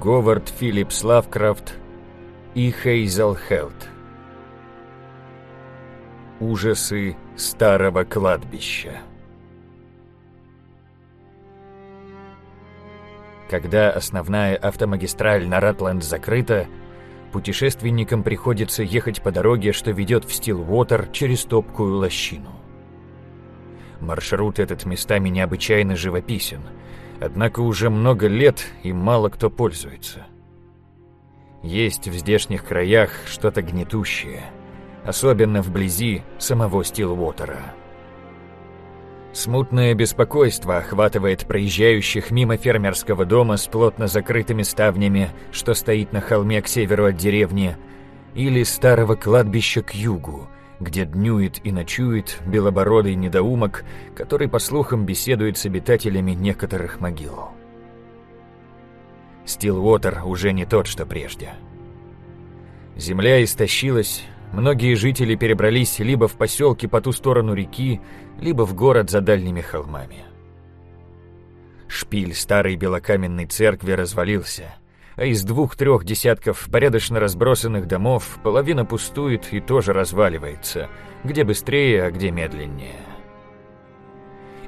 Говард Филлипс Лавкрафт и Хейзел Хелт. Ужасы старого кладбища. Когда основная автомагистраль на Ратленд закрыта, путешественникам приходится ехать по дороге, что ведет в Стилвотер через топкую лощину. Маршрут этот местами необычайно живописен, однако уже много лет и мало кто пользуется. Есть в здешних краях что-то гнетущее, особенно вблизи самого Стилвотера. Смутное беспокойство охватывает проезжающих мимо фермерского дома с плотно закрытыми ставнями, что стоит на холме к северу от деревни, или старого кладбища к югу, где днюет и ночует белобородый недоумок, который, по слухам, беседует с обитателями некоторых могил. Стилвотер уже не тот, что прежде. Земля истощилась, Многие жители перебрались либо в поселки по ту сторону реки, либо в город за дальними холмами. Шпиль старой белокаменной церкви развалился, а из двух-трех десятков порядочно разбросанных домов половина пустует и тоже разваливается, где быстрее, а где медленнее.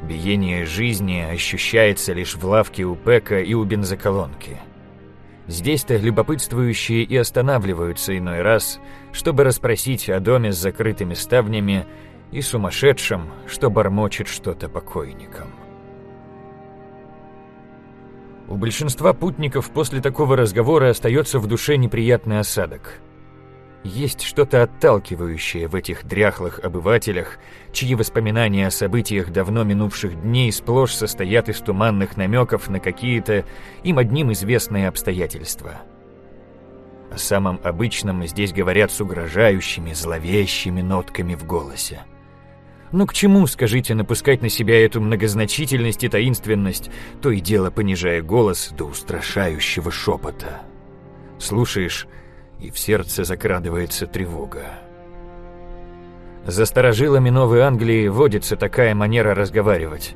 Биение жизни ощущается лишь в лавке у Пека и у бензоколонки – Здесь-то любопытствующие и останавливаются иной раз, чтобы расспросить о доме с закрытыми ставнями и сумасшедшем, что бормочет что-то покойникам. У большинства путников после такого разговора остается в душе неприятный осадок. Есть что-то отталкивающее в этих дряхлых обывателях, чьи воспоминания о событиях давно минувших дней сплошь состоят из туманных намеков на какие-то им одним известные обстоятельства. О самом обычном здесь говорят с угрожающими, зловещими нотками в голосе. Ну к чему, скажите, напускать на себя эту многозначительность и таинственность, то и дело понижая голос до устрашающего шепота? Слушаешь и в сердце закрадывается тревога. За старожилами Новой Англии водится такая манера разговаривать.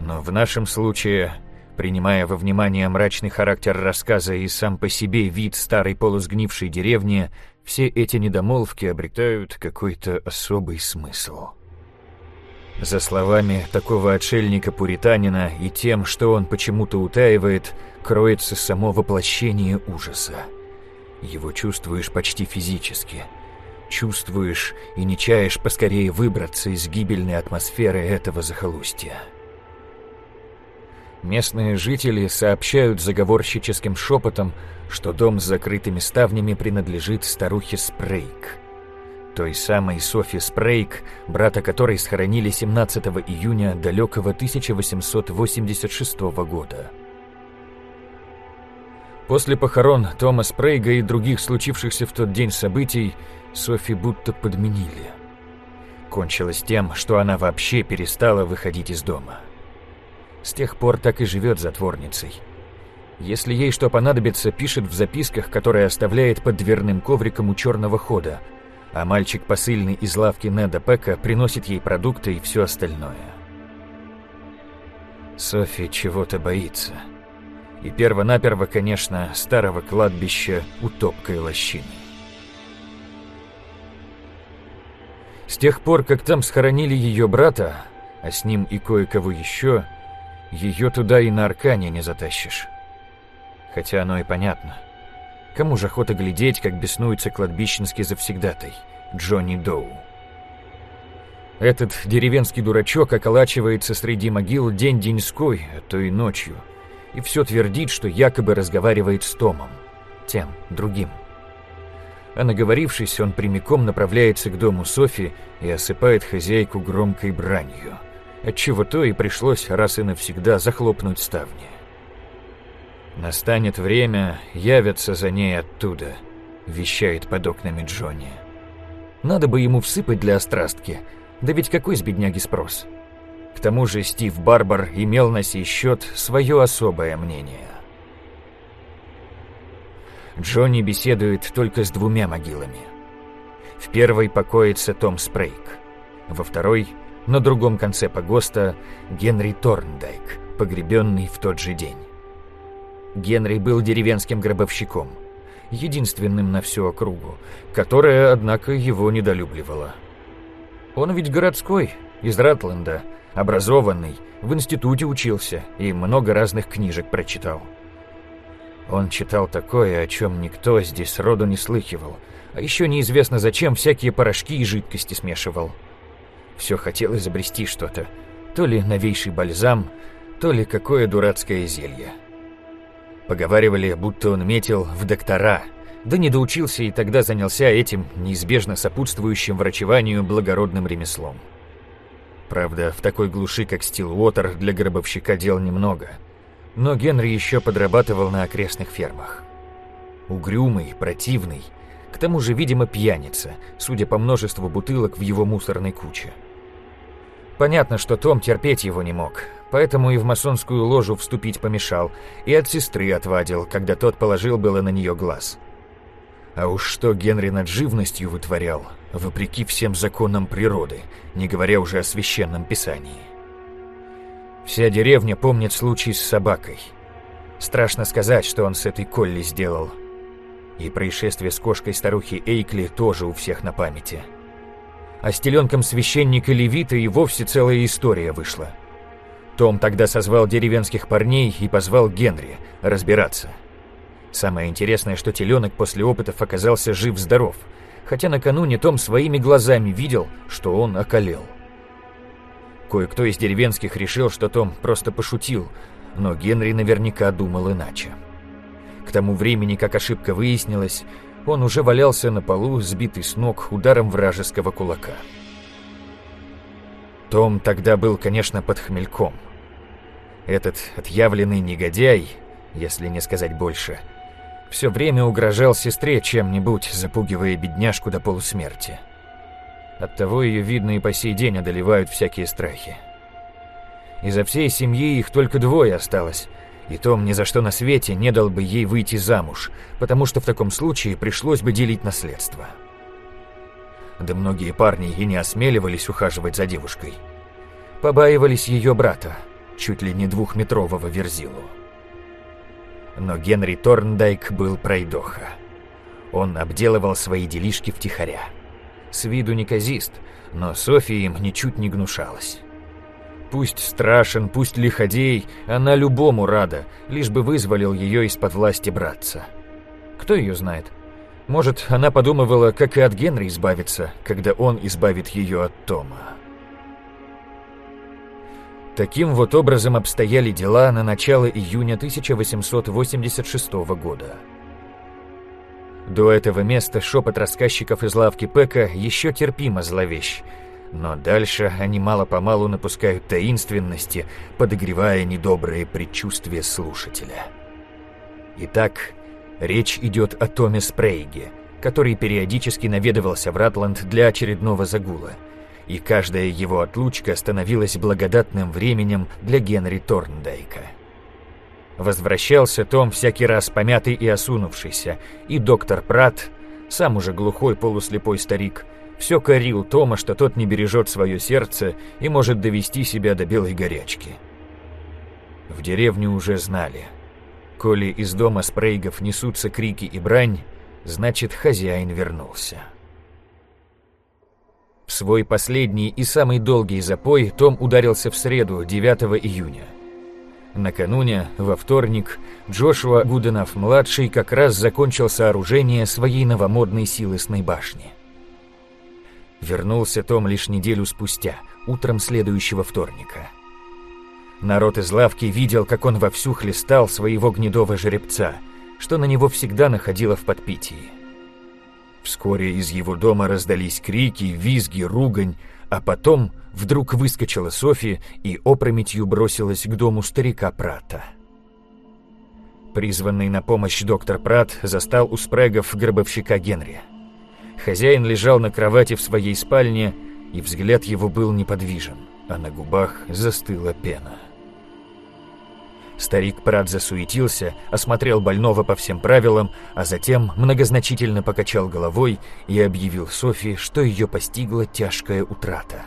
Но в нашем случае, принимая во внимание мрачный характер рассказа и сам по себе вид старой полусгнившей деревни, все эти недомолвки обретают какой-то особый смысл. За словами такого отшельника-пуританина и тем, что он почему-то утаивает, кроется само воплощение ужаса. Его чувствуешь почти физически. Чувствуешь и не чаешь поскорее выбраться из гибельной атмосферы этого захолустья. Местные жители сообщают заговорщическим шепотом, что дом с закрытыми ставнями принадлежит старухе Спрейк. Той самой Софи Спрейк, брата которой схоронили 17 июня далекого 1886 года. После похорон Тома Спрейга и других случившихся в тот день событий Софи будто подменили. Кончилось тем, что она вообще перестала выходить из дома. С тех пор так и живет затворницей. Если ей что понадобится, пишет в записках, которые оставляет под дверным ковриком у черного хода, а мальчик посыльный из лавки Неда Пека приносит ей продукты и все остальное. Софи чего-то боится. И перво-наперво, конечно, старого кладбища у топкой лощины. С тех пор, как там схоронили ее брата, а с ним и кое-кого еще, ее туда и на Аркане не затащишь. Хотя оно и понятно. Кому же охота глядеть, как беснуется кладбищенский завсегдатай, Джонни Доу. Этот деревенский дурачок околачивается среди могил день-деньской, а то и ночью – и все твердит, что якобы разговаривает с Томом, тем, другим. А наговорившись, он прямиком направляется к дому Софи и осыпает хозяйку громкой бранью, отчего то и пришлось раз и навсегда захлопнуть ставни. «Настанет время, явятся за ней оттуда», — вещает под окнами Джонни. «Надо бы ему всыпать для острастки, да ведь какой с бедняги спрос?» К тому же Стив Барбар имел на сей счет свое особое мнение. Джонни беседует только с двумя могилами. В первой покоится Том Спрейк, во второй, на другом конце погоста, Генри Торндайк, погребенный в тот же день. Генри был деревенским гробовщиком, единственным на всю округу, которая, однако, его недолюбливала. Он ведь городской, из Ратленда, образованный, в институте учился и много разных книжек прочитал. Он читал такое, о чем никто здесь роду не слыхивал, а еще неизвестно зачем всякие порошки и жидкости смешивал. Все хотел изобрести что-то, то ли новейший бальзам, то ли какое дурацкое зелье. Поговаривали, будто он метил в доктора, да не доучился и тогда занялся этим неизбежно сопутствующим врачеванию благородным ремеслом. Правда, в такой глуши, как Стилуотер, для гробовщика дел немного. Но Генри еще подрабатывал на окрестных фермах. Угрюмый, противный, к тому же, видимо, пьяница, судя по множеству бутылок в его мусорной куче. Понятно, что Том терпеть его не мог, поэтому и в масонскую ложу вступить помешал, и от сестры отвадил, когда тот положил было на нее глаз. А уж что Генри над живностью вытворял, вопреки всем законам природы, не говоря уже о священном писании. Вся деревня помнит случай с собакой. Страшно сказать, что он с этой Колли сделал. И происшествие с кошкой старухи Эйкли тоже у всех на памяти. А с теленком священника Левита и вовсе целая история вышла. Том тогда созвал деревенских парней и позвал Генри разбираться – Самое интересное, что теленок после опытов оказался жив-здоров, хотя накануне Том своими глазами видел, что он околел. Кое-кто из деревенских решил, что Том просто пошутил, но Генри наверняка думал иначе. К тому времени, как ошибка выяснилась, он уже валялся на полу, сбитый с ног ударом вражеского кулака. Том тогда был, конечно, под хмельком. Этот отъявленный негодяй, если не сказать больше – все время угрожал сестре чем-нибудь, запугивая бедняжку до полусмерти. Оттого ее, видно, и по сей день одолевают всякие страхи. Изо всей семьи их только двое осталось, и Том ни за что на свете не дал бы ей выйти замуж, потому что в таком случае пришлось бы делить наследство. Да многие парни и не осмеливались ухаживать за девушкой. Побаивались ее брата, чуть ли не двухметрового верзилу. Но Генри Торндайк был пройдоха. Он обделывал свои делишки втихаря. С виду неказист, но София им ничуть не гнушалась. Пусть страшен, пусть лиходей, она любому рада, лишь бы вызволил ее из-под власти братца. Кто ее знает? Может, она подумывала, как и от Генри избавиться, когда он избавит ее от Тома. Таким вот образом обстояли дела на начало июня 1886 года. До этого места шепот рассказчиков из лавки Пека еще терпимо зловещ, но дальше они мало-помалу напускают таинственности, подогревая недобрые предчувствия слушателя. Итак, речь идет о Томе Спрейге, который периодически наведывался в Ратланд для очередного загула – и каждая его отлучка становилась благодатным временем для Генри Торндайка. Возвращался Том всякий раз помятый и осунувшийся, и доктор Прат, сам уже глухой полуслепой старик, все корил Тома, что тот не бережет свое сердце и может довести себя до белой горячки. В деревню уже знали. Коли из дома спрейгов несутся крики и брань, значит хозяин вернулся. В свой последний и самый долгий запой Том ударился в среду, 9 июня. Накануне, во вторник, Джошуа Гуденов-младший как раз закончил сооружение своей новомодной силосной башни. Вернулся Том лишь неделю спустя, утром следующего вторника. Народ из лавки видел, как он вовсю хлестал своего гнедого жеребца, что на него всегда находило в подпитии. Вскоре из его дома раздались крики, визги, ругань, а потом вдруг выскочила Софи и опрометью бросилась к дому старика Прата. Призванный на помощь доктор Прат застал у спрегов гробовщика Генри. Хозяин лежал на кровати в своей спальне, и взгляд его был неподвижен, а на губах застыла пена. Старик Прат засуетился, осмотрел больного по всем правилам, а затем многозначительно покачал головой и объявил Софи, что ее постигла тяжкая утрата.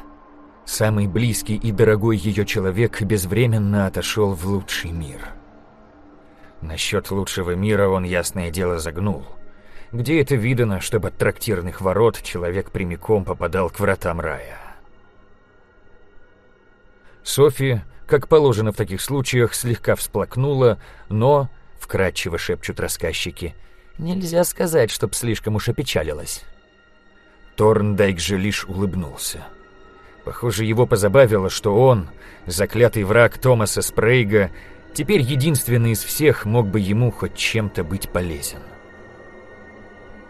Самый близкий и дорогой ее человек безвременно отошел в лучший мир. Насчет лучшего мира он, ясное дело, загнул. Где это видано, чтобы от трактирных ворот человек прямиком попадал к вратам рая? София, как положено в таких случаях, слегка всплакнула, но, вкратчиво шепчут рассказчики, нельзя сказать, чтоб слишком уж опечалилась. Торндайк же лишь улыбнулся. Похоже, его позабавило, что он, заклятый враг Томаса Спрейга, теперь единственный из всех мог бы ему хоть чем-то быть полезен.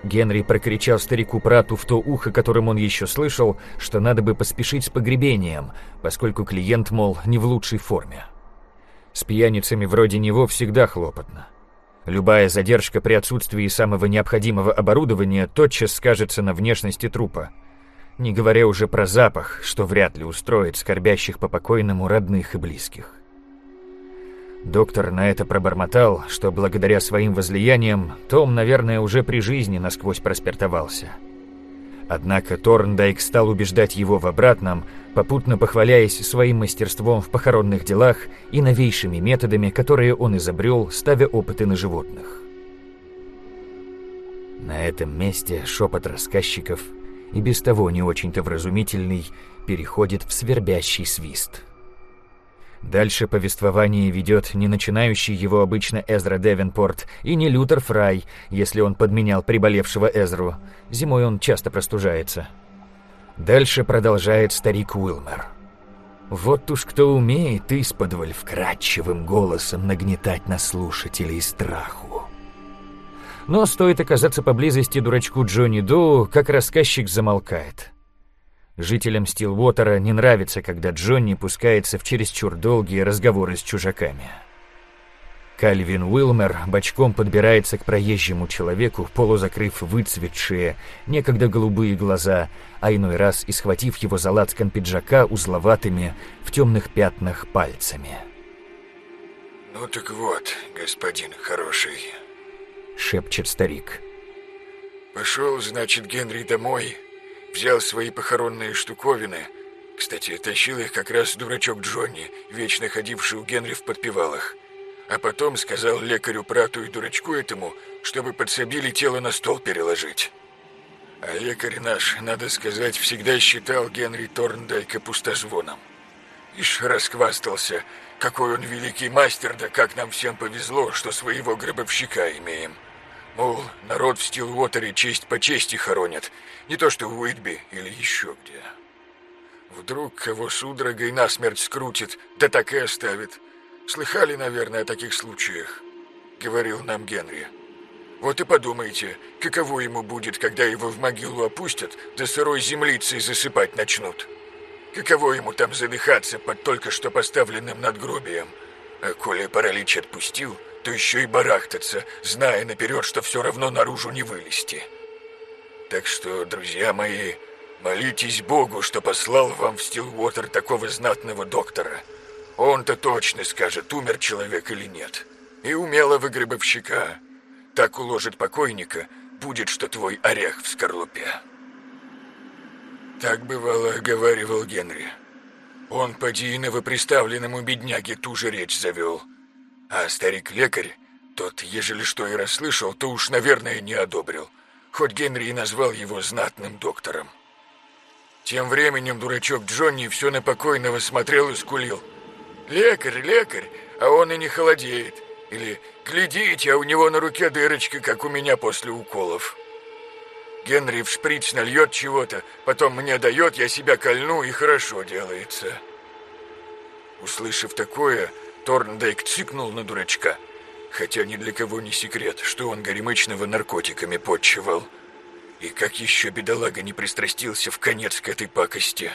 Генри прокричал старику Прату в то ухо, которым он еще слышал, что надо бы поспешить с погребением, поскольку клиент, мол, не в лучшей форме. С пьяницами вроде него всегда хлопотно. Любая задержка при отсутствии самого необходимого оборудования тотчас скажется на внешности трупа. Не говоря уже про запах, что вряд ли устроит скорбящих по покойному родных и близких. Доктор на это пробормотал, что благодаря своим возлияниям Том, наверное, уже при жизни насквозь проспиртовался. Однако Торндайк стал убеждать его в обратном, попутно похваляясь своим мастерством в похоронных делах и новейшими методами, которые он изобрел, ставя опыты на животных. На этом месте шепот рассказчиков, и без того не очень-то вразумительный, переходит в свербящий свист – Дальше повествование ведет не начинающий его обычно Эзра Девенпорт и не Лютер Фрай, если он подменял приболевшего Эзру. Зимой он часто простужается. Дальше продолжает старик Уилмер. Вот уж кто умеет исподволь вкрадчивым голосом нагнетать на слушателей страху. Но стоит оказаться поблизости дурачку Джонни Доу, как рассказчик замолкает. Жителям Стилвотера не нравится, когда Джонни пускается в чересчур долгие разговоры с чужаками. Кальвин Уилмер бочком подбирается к проезжему человеку, полузакрыв выцветшие, некогда голубые глаза, а иной раз и схватив его за лацкан пиджака узловатыми, в темных пятнах пальцами. «Ну так вот, господин хороший», — шепчет старик. «Пошел, значит, Генри домой, Взял свои похоронные штуковины. Кстати, тащил их как раз дурачок Джонни, вечно ходивший у Генри в подпевалах. А потом сказал лекарю Прату и дурачку этому, чтобы подсобили тело на стол переложить. А лекарь наш, надо сказать, всегда считал Генри Торндайка пустозвоном. Ишь расквастался, какой он великий мастер, да как нам всем повезло, что своего гробовщика имеем. Мол, народ в Стилвотере честь по чести хоронят, не то что в Уитби или еще где. Вдруг кого судорогой насмерть скрутит, да так и оставит. Слыхали, наверное, о таких случаях, говорил нам Генри. Вот и подумайте, каково ему будет, когда его в могилу опустят, да сырой землицей засыпать начнут. Каково ему там задыхаться под только что поставленным надгробием. А коли паралич отпустил, то еще и барахтаться, зная наперед, что все равно наружу не вылезти. Так что, друзья мои, молитесь Богу, что послал вам в Стилвотер такого знатного доктора. Он-то точно скажет, умер человек или нет. И умелого грибовщика. Так уложит покойника, будет, что твой орех в скорлупе. Так бывало, говаривал Генри. Он поди и новоприставленному бедняге ту же речь завел — а старик-лекарь, тот, ежели что и расслышал, то уж, наверное, не одобрил, хоть Генри и назвал его знатным доктором. Тем временем дурачок Джонни все на покойного смотрел и скулил. «Лекарь, лекарь, а он и не холодеет!» Или «Глядите, а у него на руке дырочка, как у меня после уколов!» Генри в шприц нальет чего-то, потом мне дает, я себя кольну, и хорошо делается. Услышав такое, Торндейк цикнул на дурачка. Хотя ни для кого не секрет, что он горемычного наркотиками подчевал. И как еще бедолага не пристрастился в конец к этой пакости.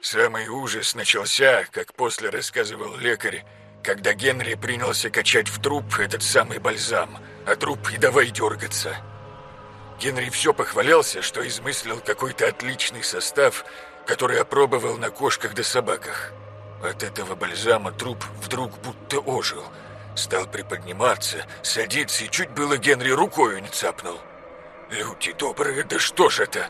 Самый ужас начался, как после рассказывал лекарь, когда Генри принялся качать в труп этот самый бальзам, а труп и давай дергаться. Генри все похвалялся, что измыслил какой-то отличный состав, который опробовал на кошках да собаках. От этого бальзама труп вдруг будто ожил. Стал приподниматься, садиться и чуть было Генри рукою не цапнул. Люди добрые, да что ж это?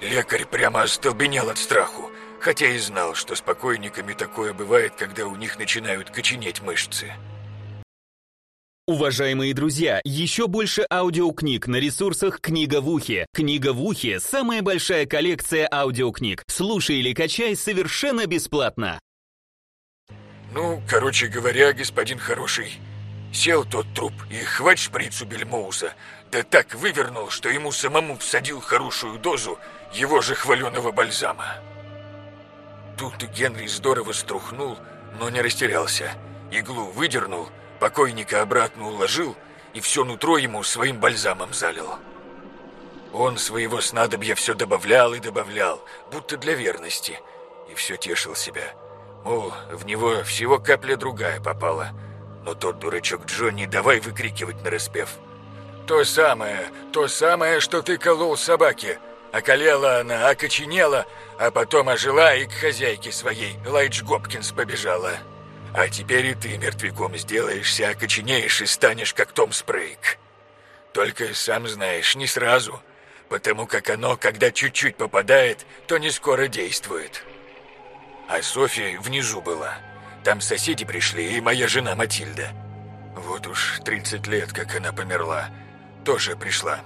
Лекарь прямо остолбенел от страху, хотя и знал, что с покойниками такое бывает, когда у них начинают коченеть мышцы. Уважаемые друзья, еще больше аудиокниг на ресурсах «Книга в ухе». «Книга в ухе» — самая большая коллекция аудиокниг. Слушай или качай совершенно бесплатно. Ну, короче говоря, господин хороший, сел тот труп и хвать шприцу Бельмоуса, да так вывернул, что ему самому всадил хорошую дозу его же хваленого бальзама. Тут Генри здорово струхнул, но не растерялся. Иглу выдернул — Покойника обратно уложил и все нутро ему своим бальзамом залил. Он своего снадобья все добавлял и добавлял, будто для верности, и все тешил себя. Мол, в него всего капля другая попала. Но тот дурачок Джонни давай выкрикивать на распев. «То самое, то самое, что ты колол собаке!» Околела она, окоченела, а потом ожила и к хозяйке своей, Лайдж Гопкинс, побежала. А теперь и ты мертвяком сделаешься, окоченеешь и станешь как Том Спрейк. Только, сам знаешь, не сразу, потому как оно, когда чуть-чуть попадает, то не скоро действует. А Софья внизу была. Там соседи пришли, и моя жена Матильда. Вот уж 30 лет, как она померла. Тоже пришла.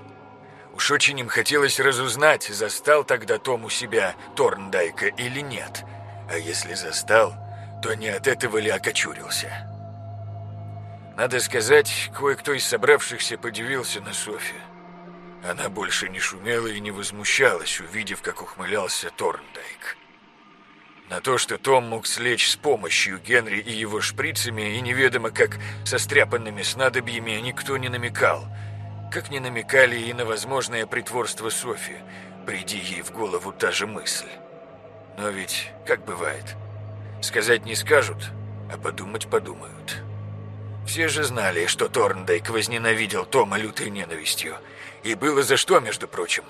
Уж очень им хотелось разузнать, застал тогда Том у себя Торндайка или нет. А если застал, то не от этого ли окочурился. Надо сказать, кое-кто из собравшихся подивился на Софи. Она больше не шумела и не возмущалась, увидев, как ухмылялся Торндайк. На то, что Том мог слечь с помощью Генри и его шприцами, и неведомо как со стряпанными снадобьями, никто не намекал. Как не намекали и на возможное притворство Софи, приди ей в голову та же мысль. Но ведь, как бывает, Сказать не скажут, а подумать подумают. Все же знали, что Торндайк возненавидел Тома лютой ненавистью. И было за что, между прочим.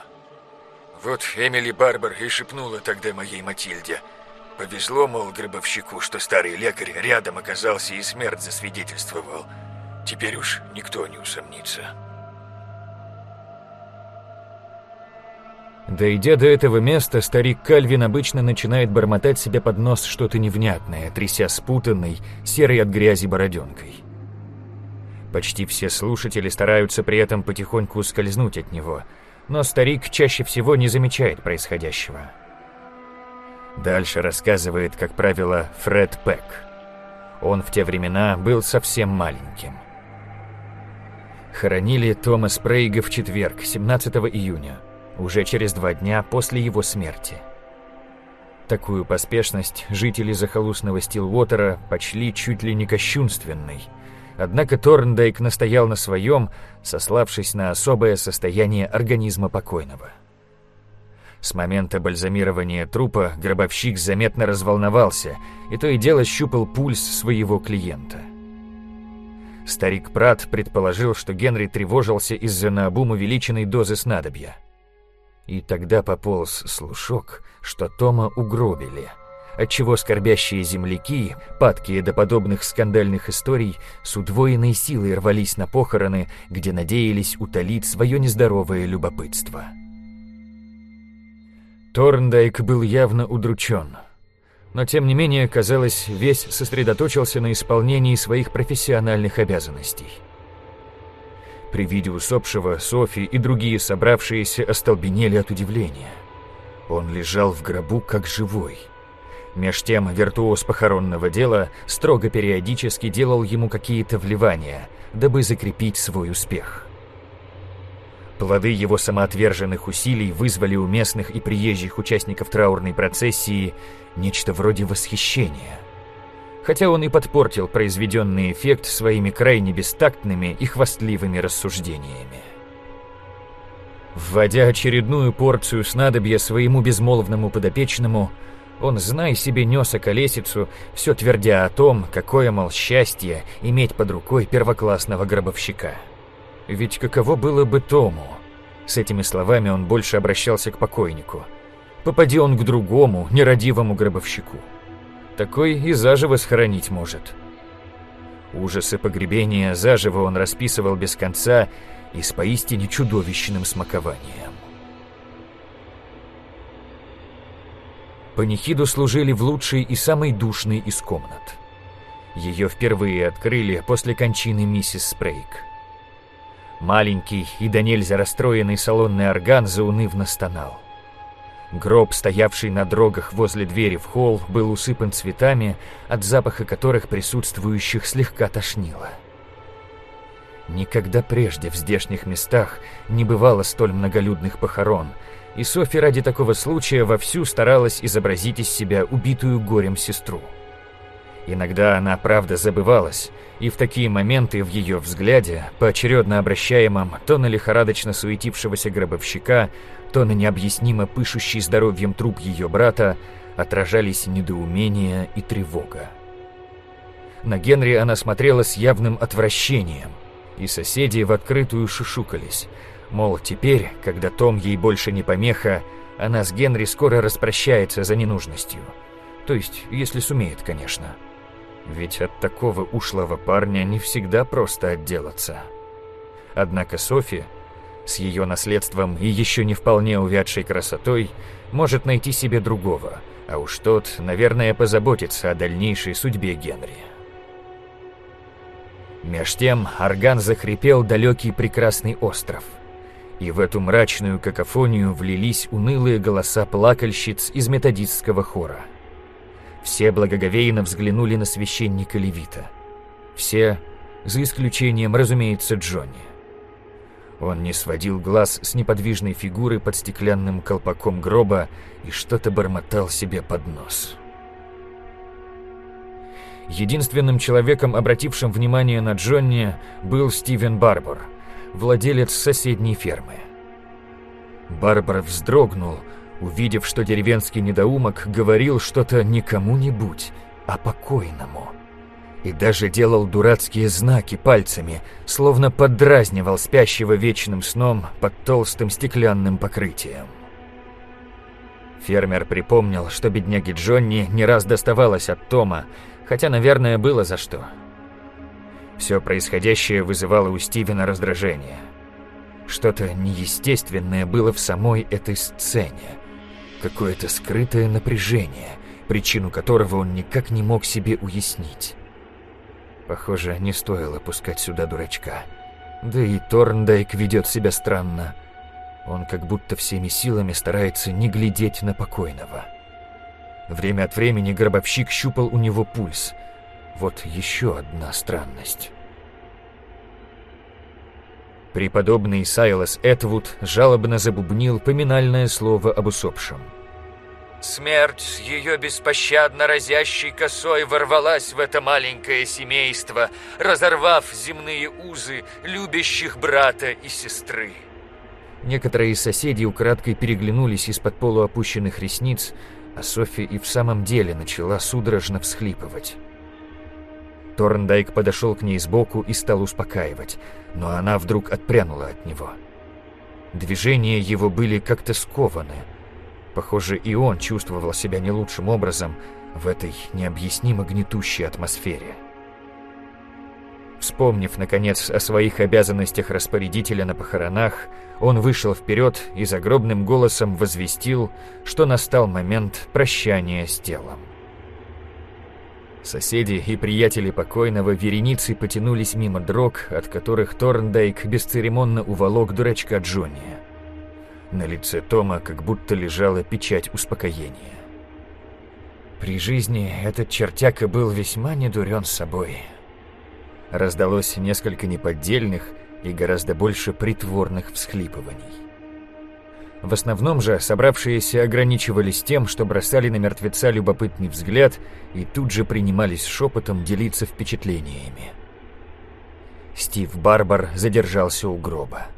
Вот Эмили Барбар и шепнула тогда моей Матильде. Повезло, мол, гробовщику, что старый лекарь рядом оказался и смерть засвидетельствовал. Теперь уж никто не усомнится. Дойдя до этого места, старик Кальвин обычно начинает бормотать себе под нос что-то невнятное, тряся спутанной, серой от грязи бороденкой. Почти все слушатели стараются при этом потихоньку ускользнуть от него, но старик чаще всего не замечает происходящего. Дальше рассказывает, как правило, Фред Пэк. Он в те времена был совсем маленьким. Хоронили Тома Спрейга в четверг, 17 июня уже через два дня после его смерти. Такую поспешность жители захолустного Стилвотера почли чуть ли не кощунственной. Однако Торндайк настоял на своем, сославшись на особое состояние организма покойного. С момента бальзамирования трупа гробовщик заметно разволновался и то и дело щупал пульс своего клиента. Старик Прат предположил, что Генри тревожился из-за наобум увеличенной дозы снадобья – и тогда пополз слушок, что Тома угробили, отчего скорбящие земляки, падкие до подобных скандальных историй, с удвоенной силой рвались на похороны, где надеялись утолить свое нездоровое любопытство. Торндайк был явно удручен, но тем не менее, казалось, весь сосредоточился на исполнении своих профессиональных обязанностей – при виде усопшего Софи и другие собравшиеся остолбенели от удивления. Он лежал в гробу как живой. Меж тем виртуоз похоронного дела строго периодически делал ему какие-то вливания, дабы закрепить свой успех. Плоды его самоотверженных усилий вызвали у местных и приезжих участников траурной процессии нечто вроде восхищения – хотя он и подпортил произведенный эффект своими крайне бестактными и хвастливыми рассуждениями. Вводя очередную порцию снадобья своему безмолвному подопечному, он, знай себе, нес околесицу, все твердя о том, какое, мол, счастье иметь под рукой первоклассного гробовщика. Ведь каково было бы Тому? С этими словами он больше обращался к покойнику. Попади он к другому, нерадивому гробовщику такой и заживо схоронить может. Ужасы погребения заживо он расписывал без конца и с поистине чудовищным смакованием. Панихиду служили в лучшей и самой душной из комнат. Ее впервые открыли после кончины миссис Спрейк. Маленький и до нельзя расстроенный салонный орган заунывно стонал. Гроб, стоявший на дрогах возле двери в холл, был усыпан цветами, от запаха которых присутствующих слегка тошнило. Никогда прежде в здешних местах не бывало столь многолюдных похорон, и Софи ради такого случая вовсю старалась изобразить из себя убитую горем сестру. Иногда она, правда, забывалась, и в такие моменты в ее взгляде, поочередно обращаемом то на лихорадочно суетившегося гробовщика, то на необъяснимо пышущий здоровьем труп ее брата, отражались недоумение и тревога. На Генри она смотрела с явным отвращением, и соседи в открытую шушукались, мол, теперь, когда Том ей больше не помеха, она с Генри скоро распрощается за ненужностью. То есть, если сумеет, конечно. Ведь от такого ушлого парня не всегда просто отделаться. Однако Софи, с ее наследством и еще не вполне увядшей красотой, может найти себе другого, а уж тот, наверное, позаботится о дальнейшей судьбе Генри. Меж тем орган захрипел далекий прекрасный остров. И в эту мрачную какофонию влились унылые голоса плакальщиц из методистского хора. Все благоговейно взглянули на священника Левита. Все, за исключением, разумеется, Джонни. Он не сводил глаз с неподвижной фигуры под стеклянным колпаком гроба и что-то бормотал себе под нос. Единственным человеком, обратившим внимание на Джонни, был Стивен Барбор, владелец соседней фермы. Барбар вздрогнул, увидев, что деревенский недоумок говорил что-то не кому-нибудь, а покойному. И даже делал дурацкие знаки пальцами, словно поддразнивал спящего вечным сном под толстым стеклянным покрытием. Фермер припомнил, что бедняге Джонни не раз доставалось от Тома, хотя, наверное, было за что. Все происходящее вызывало у Стивена раздражение. Что-то неестественное было в самой этой сцене какое-то скрытое напряжение, причину которого он никак не мог себе уяснить. Похоже, не стоило пускать сюда дурачка. Да и Торндайк ведет себя странно. Он как будто всеми силами старается не глядеть на покойного. Время от времени гробовщик щупал у него пульс. Вот еще одна странность. Преподобный Сайлас Этвуд жалобно забубнил поминальное слово об усопшем. Смерть с ее беспощадно разящей косой ворвалась в это маленькое семейство, разорвав земные узы любящих брата и сестры. Некоторые из соседей украдкой переглянулись из-под полуопущенных ресниц, а Софи и в самом деле начала судорожно всхлипывать. Торндайк подошел к ней сбоку и стал успокаивать, но она вдруг отпрянула от него. Движения его были как-то скованы. Похоже, и он чувствовал себя не лучшим образом в этой необъяснимо гнетущей атмосфере. Вспомнив, наконец, о своих обязанностях распорядителя на похоронах, он вышел вперед и загробным голосом возвестил, что настал момент прощания с телом. Соседи и приятели покойного вереницы потянулись мимо дрог, от которых Торндайк бесцеремонно уволок дурачка Джонни. На лице Тома как будто лежала печать успокоения. При жизни этот чертяка был весьма недурен собой. Раздалось несколько неподдельных и гораздо больше притворных всхлипываний. В основном же собравшиеся ограничивались тем, что бросали на мертвеца любопытный взгляд и тут же принимались шепотом делиться впечатлениями. Стив Барбар задержался у гроба.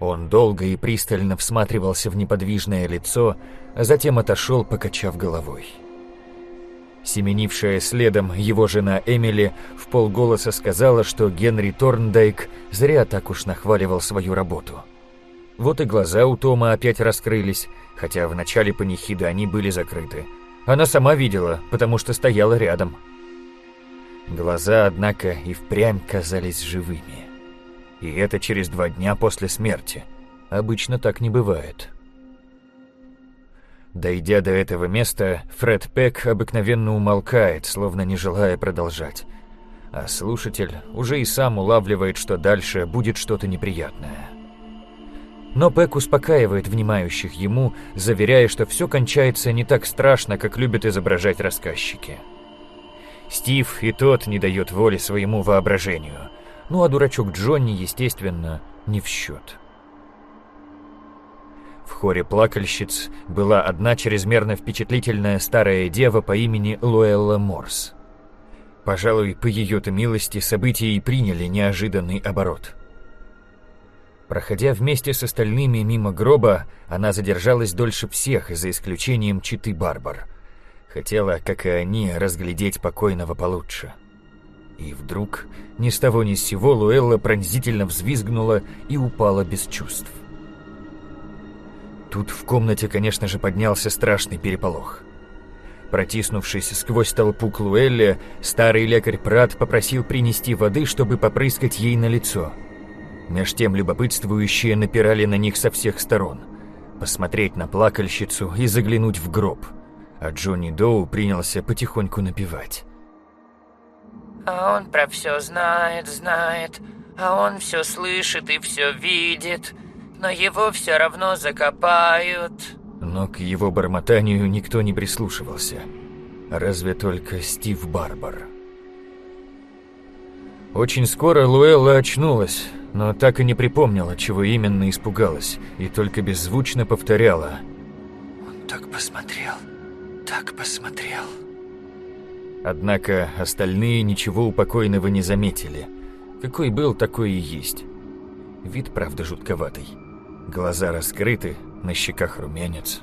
Он долго и пристально всматривался в неподвижное лицо, а затем отошел, покачав головой. Семенившая следом его жена Эмили в полголоса сказала, что Генри Торндайк зря так уж нахваливал свою работу – вот и глаза у Тома опять раскрылись, хотя в начале панихиды они были закрыты. Она сама видела, потому что стояла рядом. Глаза, однако, и впрямь казались живыми. И это через два дня после смерти. Обычно так не бывает. Дойдя до этого места, Фред Пек обыкновенно умолкает, словно не желая продолжать. А слушатель уже и сам улавливает, что дальше будет что-то неприятное. Но Пек успокаивает внимающих ему, заверяя, что все кончается не так страшно, как любят изображать рассказчики. Стив и тот не дает воли своему воображению. Ну а дурачок Джонни, естественно, не в счет. В хоре плакальщиц была одна чрезмерно впечатлительная старая дева по имени Луэлла Морс. Пожалуй, по ее-то милости события и приняли неожиданный оборот. Проходя вместе с остальными мимо гроба, она задержалась дольше всех, за исключением читы Барбар. Хотела, как и они, разглядеть покойного получше. И вдруг, ни с того ни с сего, Луэлла пронзительно взвизгнула и упала без чувств. Тут в комнате, конечно же, поднялся страшный переполох. Протиснувшись сквозь толпу к Луэлле, старый лекарь Прат попросил принести воды, чтобы попрыскать ей на лицо. Меж тем любопытствующие напирали на них со всех сторон. Посмотреть на плакальщицу и заглянуть в гроб. А Джонни Доу принялся потихоньку напевать. «А он про все знает, знает, а он все слышит и все видит» но его все равно закопают. Но к его бормотанию никто не прислушивался. Разве только Стив Барбар. Очень скоро Луэлла очнулась, но так и не припомнила, чего именно испугалась, и только беззвучно повторяла. «Он так посмотрел, так посмотрел». Однако остальные ничего у покойного не заметили. Какой был, такой и есть. Вид, правда, жутковатый. Глаза раскрыты, на щеках румянец.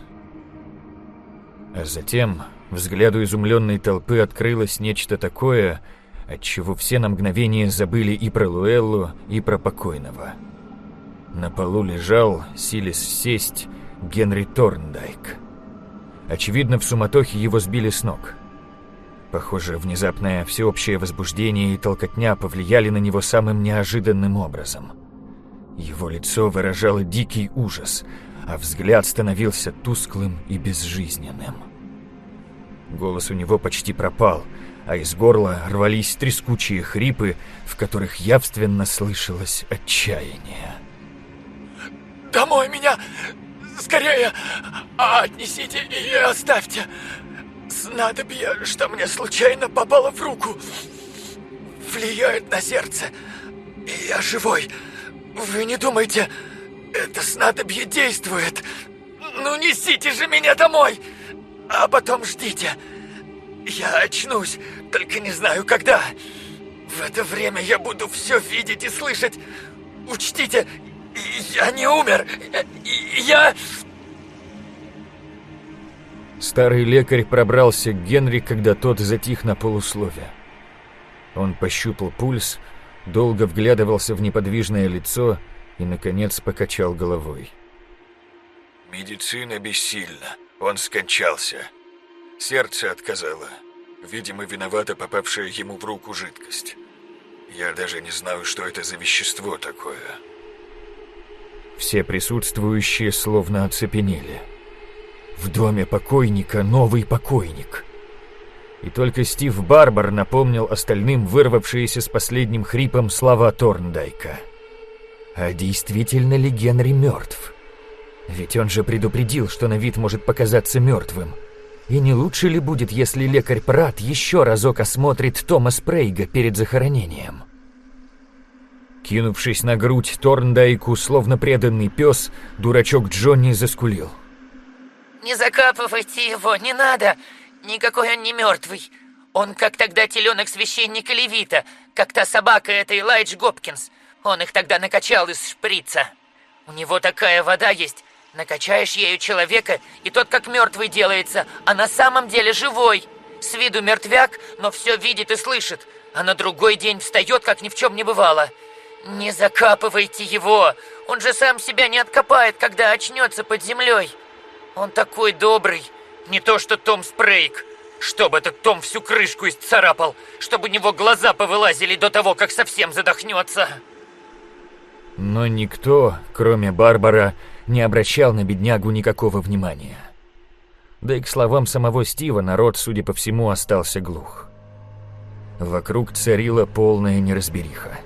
А затем взгляду изумленной толпы открылось нечто такое, от чего все на мгновение забыли и про Луэллу, и про покойного. На полу лежал, силясь сесть, Генри Торндайк. Очевидно, в суматохе его сбили с ног. Похоже, внезапное всеобщее возбуждение и толкотня повлияли на него самым неожиданным образом – его лицо выражало дикий ужас, а взгляд становился тусклым и безжизненным. Голос у него почти пропал, а из горла рвались трескучие хрипы, в которых явственно слышалось отчаяние. «Домой меня! Скорее! Отнесите и оставьте! Снадобье, что мне случайно попало в руку, влияет на сердце, я живой!» Вы не думайте, это снадобье действует. Ну несите же меня домой, а потом ждите. Я очнусь, только не знаю когда. В это время я буду все видеть и слышать. Учтите, я не умер. Я... Старый лекарь пробрался к Генри, когда тот затих на полуслове. Он пощупал пульс, долго вглядывался в неподвижное лицо и, наконец, покачал головой. «Медицина бессильна. Он скончался. Сердце отказало. Видимо, виновата попавшая ему в руку жидкость. Я даже не знаю, что это за вещество такое». Все присутствующие словно оцепенели. В доме покойника новый покойник — и только Стив Барбар напомнил остальным вырвавшиеся с последним хрипом слова Торндайка. А действительно ли Генри мертв? Ведь он же предупредил, что на вид может показаться мертвым. И не лучше ли будет, если лекарь Прат еще разок осмотрит Тома Спрейга перед захоронением? Кинувшись на грудь Торндайку, словно преданный пес, дурачок Джонни заскулил. «Не закапывайте его, не надо! Никакой он не мертвый. Он как тогда теленок священника Левита, как та собака этой Лайдж Гопкинс. Он их тогда накачал из шприца. У него такая вода есть. Накачаешь ею человека, и тот как мертвый делается, а на самом деле живой. С виду мертвяк, но все видит и слышит, а на другой день встает, как ни в чем не бывало. Не закапывайте его, он же сам себя не откопает, когда очнется под землей. Он такой добрый, не то что Том Спрейк. Чтобы этот Том всю крышку исцарапал, чтобы у него глаза повылазили до того, как совсем задохнется. Но никто, кроме Барбара, не обращал на беднягу никакого внимания. Да и к словам самого Стива народ, судя по всему, остался глух. Вокруг царила полная неразбериха.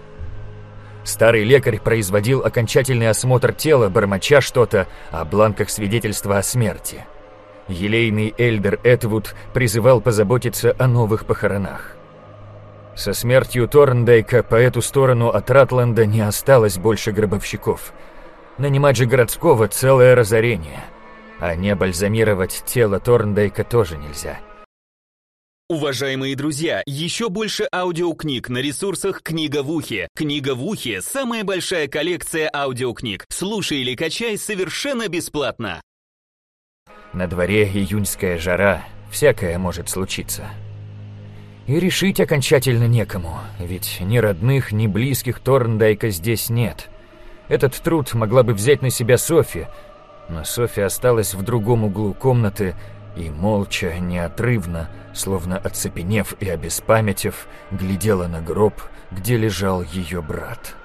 Старый лекарь производил окончательный осмотр тела, бормоча что-то о бланках свидетельства о смерти. Елейный Эльдер Этвуд призывал позаботиться о новых похоронах. Со смертью Торндейка по эту сторону от Ратланда не осталось больше гробовщиков. Нанимать же городского целое разорение. А не бальзамировать тело Торндейка тоже нельзя. Уважаемые друзья, еще больше аудиокниг на ресурсах «Книга в ухе». «Книга в ухе» — самая большая коллекция аудиокниг. Слушай или качай совершенно бесплатно. На дворе июньская жара, всякое может случиться. И решить окончательно некому, ведь ни родных, ни близких Торндайка здесь нет. Этот труд могла бы взять на себя Софья, но Софья осталась в другом углу комнаты и молча, неотрывно, словно оцепенев и обеспамятев, глядела на гроб, где лежал ее брат.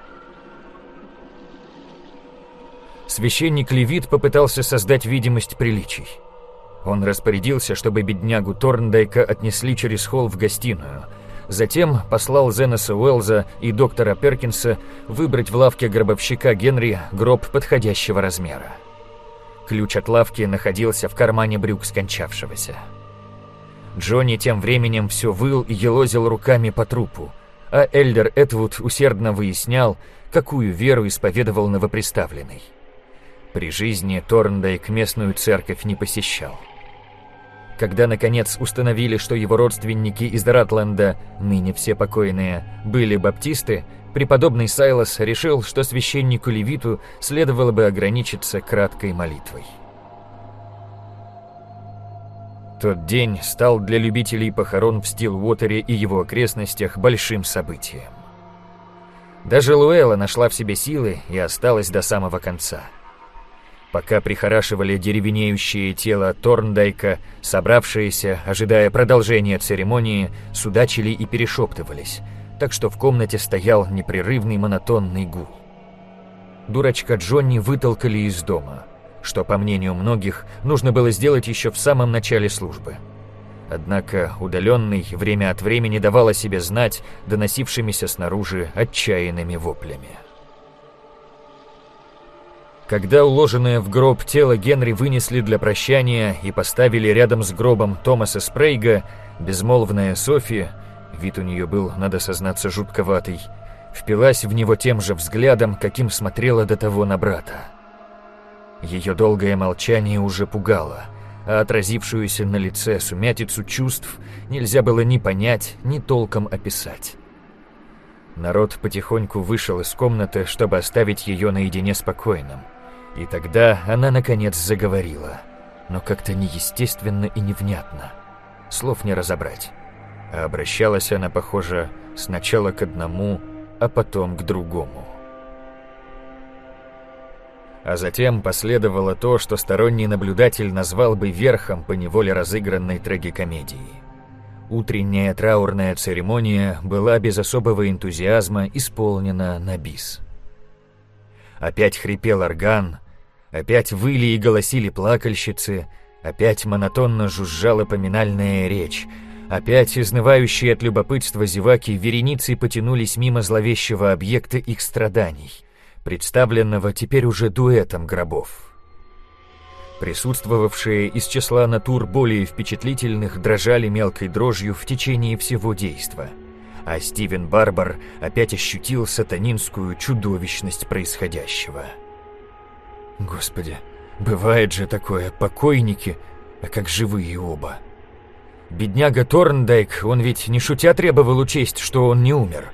Священник Левит попытался создать видимость приличий. Он распорядился, чтобы беднягу Торндайка отнесли через холл в гостиную. Затем послал Зенеса Уэлза и доктора Перкинса выбрать в лавке гробовщика Генри гроб подходящего размера. Ключ от лавки находился в кармане брюк скончавшегося. Джонни тем временем все выл и елозил руками по трупу, а Эльдер Этвуд усердно выяснял, какую веру исповедовал новоприставленный. При жизни Торндайк местную церковь не посещал. Когда, наконец, установили, что его родственники из Ратленда, ныне все покойные, были баптисты, преподобный Сайлос решил, что священнику-левиту следовало бы ограничиться краткой молитвой. Тот день стал для любителей похорон в Стилуотере и его окрестностях большим событием. Даже Луэла нашла в себе силы и осталась до самого конца – Пока прихорашивали деревенеющее тело Торндайка, собравшиеся, ожидая продолжения церемонии, судачили и перешептывались, так что в комнате стоял непрерывный монотонный гул. Дурачка Джонни вытолкали из дома, что, по мнению многих, нужно было сделать еще в самом начале службы. Однако удаленный время от времени давал о себе знать доносившимися снаружи отчаянными воплями. Когда уложенное в гроб тело Генри вынесли для прощания и поставили рядом с гробом Томаса Спрейга, безмолвная София, вид у нее был, надо сознаться, жутковатый, впилась в него тем же взглядом, каким смотрела до того на брата. Ее долгое молчание уже пугало, а отразившуюся на лице сумятицу чувств нельзя было ни понять, ни толком описать. Народ потихоньку вышел из комнаты, чтобы оставить ее наедине спокойным. И тогда она наконец заговорила, но как-то неестественно и невнятно. Слов не разобрать. А обращалась она, похоже, сначала к одному, а потом к другому. А затем последовало то, что сторонний наблюдатель назвал бы верхом по неволе разыгранной трагикомедии. Утренняя траурная церемония была без особого энтузиазма исполнена на бис. Опять хрипел орган, Опять выли и голосили плакальщицы, опять монотонно жужжала поминальная речь, опять изнывающие от любопытства зеваки вереницей потянулись мимо зловещего объекта их страданий, представленного теперь уже дуэтом гробов. Присутствовавшие из числа натур более впечатлительных дрожали мелкой дрожью в течение всего действа, а Стивен Барбар опять ощутил сатанинскую чудовищность происходящего – Господи, бывает же такое, покойники, а как живые оба. Бедняга Торндайк, он ведь не шутя требовал учесть, что он не умер.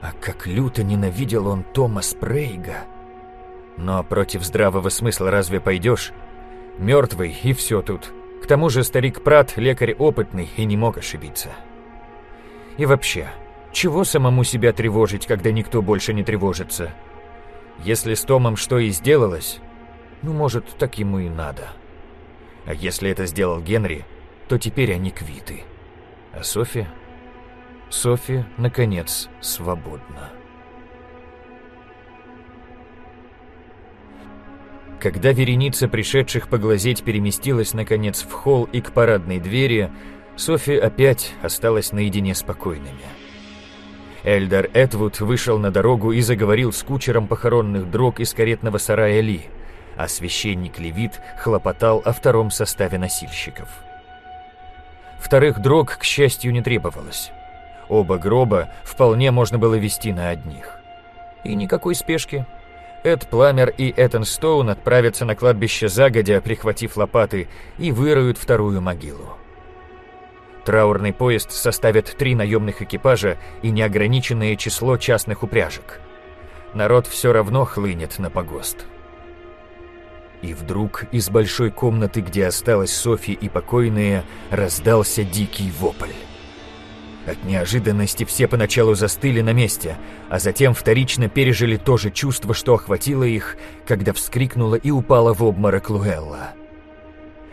А как люто ненавидел он Тома Спрейга. Но против здравого смысла разве пойдешь? Мертвый, и все тут. К тому же старик Прат лекарь опытный и не мог ошибиться. И вообще, чего самому себя тревожить, когда никто больше не тревожится? Если с Томом что и сделалось, ну, может, так ему и надо. А если это сделал Генри, то теперь они квиты. А Софи? Софи, наконец, свободна. Когда вереница пришедших поглазеть переместилась наконец в холл и к парадной двери, Софи опять осталась наедине с покойными. Эльдар Этвуд вышел на дорогу и заговорил с кучером похоронных дрог из каретного сарая Ли, а священник Левит хлопотал о втором составе носильщиков. Вторых дрог, к счастью, не требовалось. Оба гроба вполне можно было вести на одних. И никакой спешки. Эд Пламер и Этан Стоун отправятся на кладбище загодя, прихватив лопаты, и выроют вторую могилу. Траурный поезд составит три наемных экипажа и неограниченное число частных упряжек. Народ все равно хлынет на погост. И вдруг из большой комнаты, где осталась Софи и покойные, раздался дикий вопль. От неожиданности все поначалу застыли на месте, а затем вторично пережили то же чувство, что охватило их, когда вскрикнула и упала в обморок Луэлла.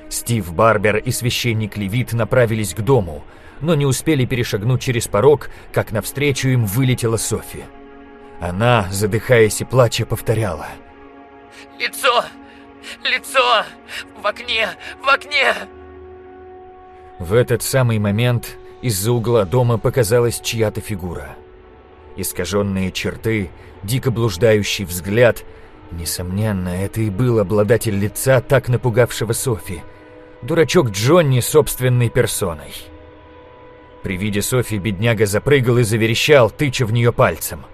Стив Барбер и священник Левит направились к дому, но не успели перешагнуть через порог, как навстречу им вылетела Софи. Она, задыхаясь и плача, повторяла. «Лицо! Лицо! В окне! В окне!» В этот самый момент из-за угла дома показалась чья-то фигура. Искаженные черты, дико блуждающий взгляд. Несомненно, это и был обладатель лица, так напугавшего Софи – Дурачок Джонни собственной персоной. При виде Софи бедняга запрыгал и заверещал, тыча в нее пальцем.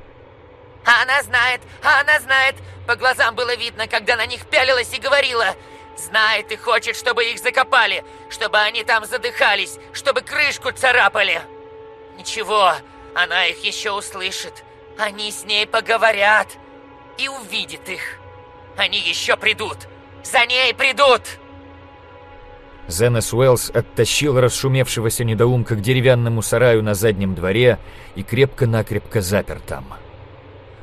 «А она знает, она знает! По глазам было видно, когда на них пялилась и говорила. Знает и хочет, чтобы их закопали, чтобы они там задыхались, чтобы крышку царапали. Ничего, она их еще услышит. Они с ней поговорят и увидит их. Они еще придут. За ней придут!» Зенес Уэллс оттащил расшумевшегося недоумка к деревянному сараю на заднем дворе и крепко-накрепко запер там.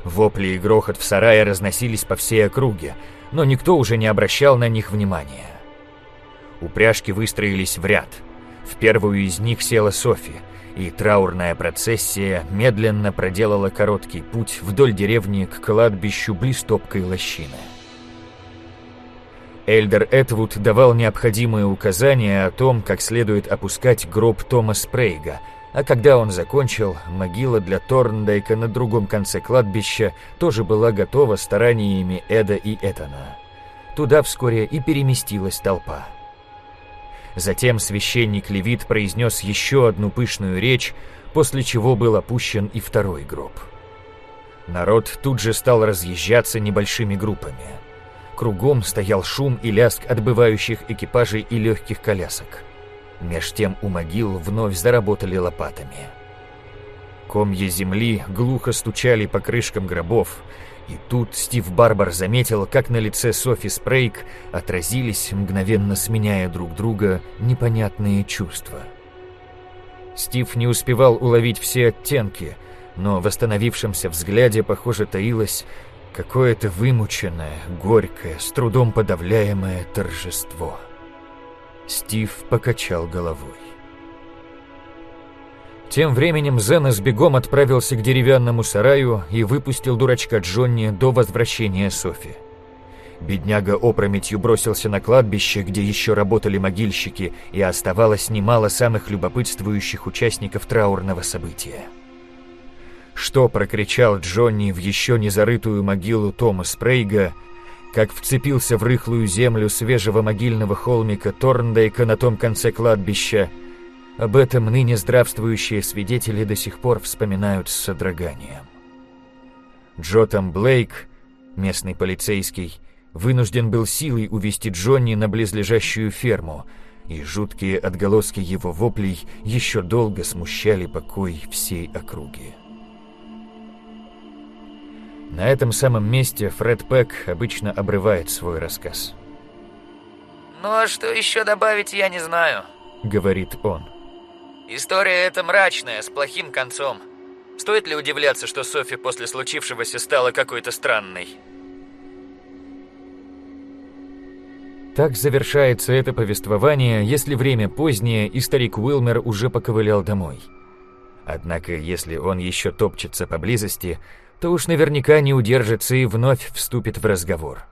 Вопли и грохот в сарае разносились по всей округе, но никто уже не обращал на них внимания. Упряжки выстроились в ряд. В первую из них села Софи, и траурная процессия медленно проделала короткий путь вдоль деревни к кладбищу близ топкой лощины. Эльдер Этвуд давал необходимые указания о том, как следует опускать гроб Тома Спрейга, а когда он закончил, могила для Торндайка на другом конце кладбища тоже была готова стараниями Эда и Этана. Туда вскоре и переместилась толпа. Затем священник Левит произнес еще одну пышную речь, после чего был опущен и второй гроб. Народ тут же стал разъезжаться небольшими группами – Кругом стоял шум и лязг отбывающих экипажей и легких колясок. Меж тем у могил вновь заработали лопатами. Комья земли глухо стучали по крышкам гробов, и тут Стив Барбар заметил, как на лице Софи Спрейк отразились, мгновенно сменяя друг друга, непонятные чувства. Стив не успевал уловить все оттенки, но в восстановившемся взгляде, похоже, таилось Какое-то вымученное, горькое, с трудом подавляемое торжество. Стив покачал головой. Тем временем Зена с бегом отправился к деревянному сараю и выпустил дурачка Джонни до возвращения Софи. Бедняга опрометью бросился на кладбище, где еще работали могильщики, и оставалось немало самых любопытствующих участников траурного события. Что прокричал Джонни в еще не зарытую могилу Тома Спрейга, как вцепился в рыхлую землю свежего могильного холмика Торндейка на том конце кладбища, об этом ныне здравствующие свидетели до сих пор вспоминают с содроганием. Джотам Блейк, местный полицейский, вынужден был силой увести Джонни на близлежащую ферму, и жуткие отголоски его воплей еще долго смущали покой всей округи. На этом самом месте Фред Пэк обычно обрывает свой рассказ. «Ну а что еще добавить, я не знаю», — говорит он. «История эта мрачная, с плохим концом. Стоит ли удивляться, что Софи после случившегося стала какой-то странной?» Так завершается это повествование, если время позднее, и старик Уилмер уже поковылял домой. Однако, если он еще топчется поблизости, то уж наверняка не удержится и вновь вступит в разговор.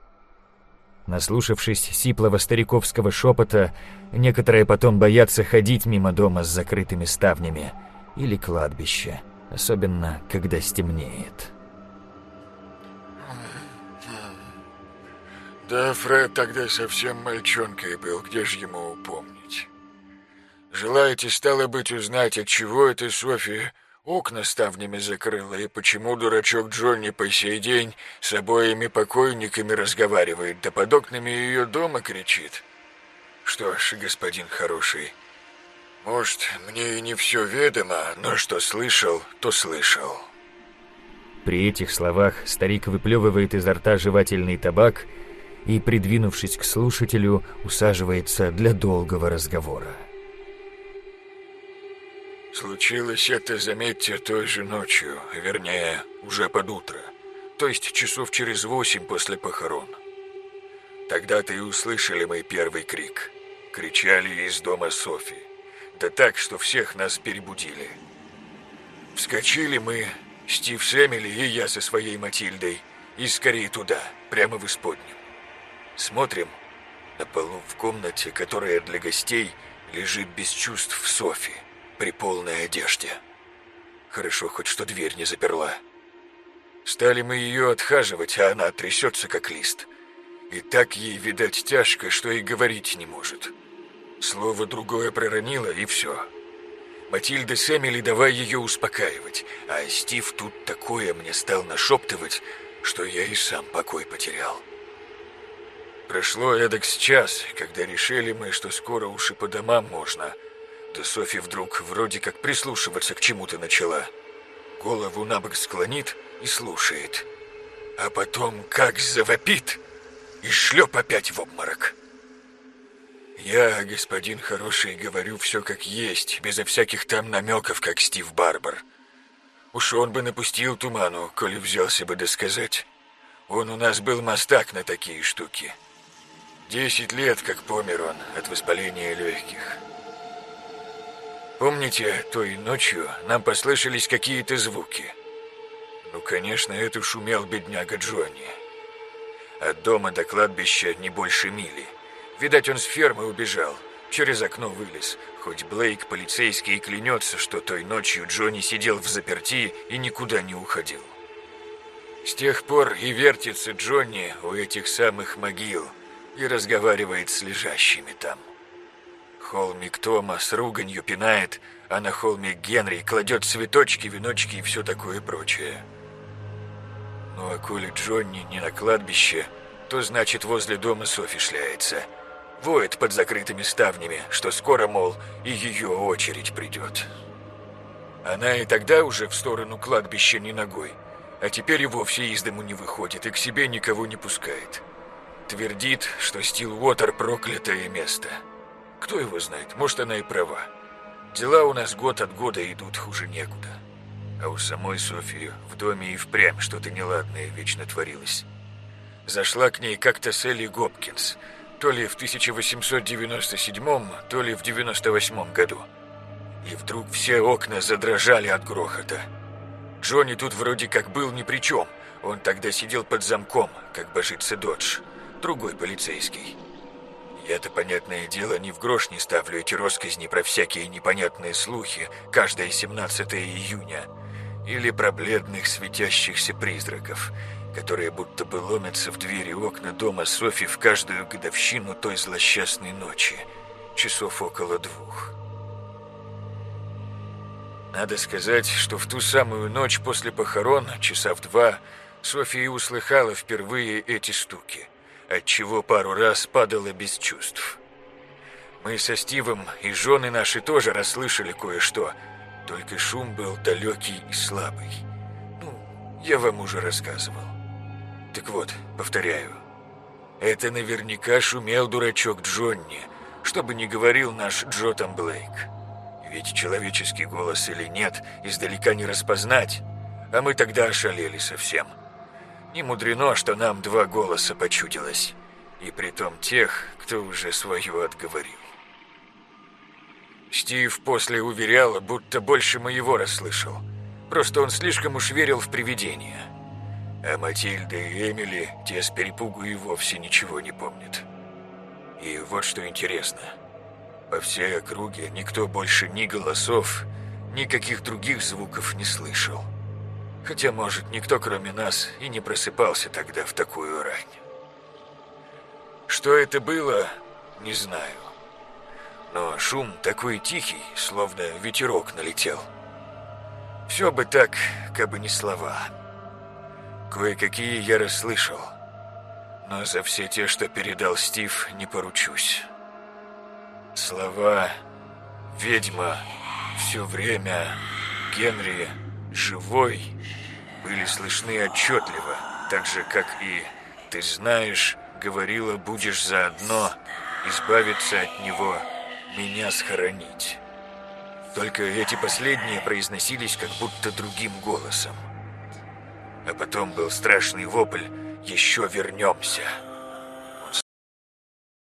Наслушавшись сиплого стариковского шепота, некоторые потом боятся ходить мимо дома с закрытыми ставнями или кладбища, особенно когда стемнеет. Да, Фред тогда совсем мальчонкой был, где же ему упомнить? Желаете, стало быть, узнать, от чего это София окна ставнями закрыла, и почему дурачок Джонни по сей день с обоими покойниками разговаривает, да под окнами ее дома кричит? Что ж, господин хороший, может, мне и не все ведомо, но что слышал, то слышал. При этих словах старик выплевывает изо рта жевательный табак и, придвинувшись к слушателю, усаживается для долгого разговора. Случилось это, заметьте, той же ночью, вернее, уже под утро, то есть часов через восемь после похорон. Тогда-то и услышали мы первый крик. Кричали из дома Софи. Да так, что всех нас перебудили. Вскочили мы, Стив Сэмили и я со своей Матильдой, и скорее туда, прямо в исподнем. Смотрим, на полу в комнате, которая для гостей, лежит без чувств Софи при полной одежде. Хорошо хоть что дверь не заперла. Стали мы ее отхаживать, а она трясется, как лист. И так ей, видать, тяжко, что и говорить не может. Слово другое проронила, и все. Матильда с Эмили давай ее успокаивать, а Стив тут такое мне стал нашептывать, что я и сам покой потерял. Прошло эдак с час, когда решили мы, что скоро уж и по домам можно – да Софи вдруг вроде как прислушиваться к чему-то начала. Голову на бок склонит и слушает. А потом как завопит и шлеп опять в обморок. Я, господин хороший, говорю все как есть, безо всяких там намеков, как Стив Барбар. Уж он бы напустил туману, коли взялся бы досказать. Он у нас был мастак на такие штуки. Десять лет, как помер он от воспаления легких. Помните, той ночью нам послышались какие-то звуки? Ну, конечно, это шумел бедняга Джонни. От дома до кладбища не больше мили. Видать, он с фермы убежал, через окно вылез. Хоть Блейк, полицейский, и клянется, что той ночью Джонни сидел в заперти и никуда не уходил. С тех пор и вертится Джонни у этих самых могил и разговаривает с лежащими там. Холмик Тома с руганью пинает, а на холмик Генри кладет цветочки, веночки и все такое прочее. Ну а коли Джонни не на кладбище, то значит возле дома Софи шляется. Воет под закрытыми ставнями, что скоро, мол, и ее очередь придет. Она и тогда уже в сторону кладбища не ногой, а теперь и вовсе из дому не выходит и к себе никого не пускает. Твердит, что Стилуотер проклятое место – кто его знает, может, она и права. Дела у нас год от года идут хуже некуда. А у самой Софии в доме и впрямь что-то неладное вечно творилось. Зашла к ней как-то Селли Гопкинс, то ли в 1897, то ли в 98 году. И вдруг все окна задрожали от грохота. Джонни тут вроде как был ни при чем. Он тогда сидел под замком, как божится Додж, другой полицейский. Я-то, понятное дело, ни в грош не ставлю эти росказни про всякие непонятные слухи каждое 17 июня. Или про бледных светящихся призраков, которые будто бы ломятся в двери окна дома Софи в каждую годовщину той злосчастной ночи, часов около двух. Надо сказать, что в ту самую ночь после похорон, часа в два, София услыхала впервые эти стуки – отчего пару раз падала без чувств. Мы со Стивом и жены наши тоже расслышали кое-что, только шум был далекий и слабый. Ну, я вам уже рассказывал. Так вот, повторяю, это наверняка шумел дурачок Джонни, чтобы не говорил наш Джотам Блейк. Ведь человеческий голос или нет, издалека не распознать, а мы тогда ошалели совсем. Не мудрено, что нам два голоса почудилось. И притом тех, кто уже свое отговорил. Стив после уверял, будто больше моего расслышал. Просто он слишком уж верил в привидения. А Матильда и Эмили, те с перепугу и вовсе ничего не помнят. И вот что интересно. По всей округе никто больше ни голосов, никаких других звуков не слышал. Хотя, может, никто кроме нас и не просыпался тогда в такую рань. Что это было, не знаю. Но шум такой тихий, словно ветерок налетел. Все бы так, как бы не слова. Кое-какие я расслышал, но за все те, что передал Стив, не поручусь. Слова «ведьма», «все время», «Генри», «живой» были слышны отчетливо, так же, как и «ты знаешь», говорила, будешь заодно избавиться от него, меня схоронить. Только эти последние произносились как будто другим голосом. А потом был страшный вопль «Еще вернемся!»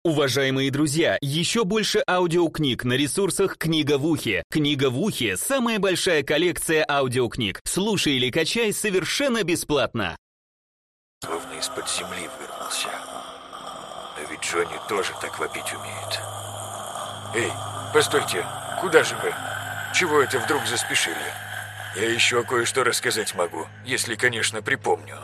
Уважаемые друзья, еще больше аудиокниг на ресурсах «Книга в ухе». «Книга в ухе» — самая большая коллекция аудиокниг. Слушай или качай совершенно бесплатно. Словно из-под земли вырвался. Но ведь Джонни тоже так вопить умеет. Эй, постойте, куда же вы? Чего это вдруг заспешили? Я еще кое-что рассказать могу, если, конечно, припомню.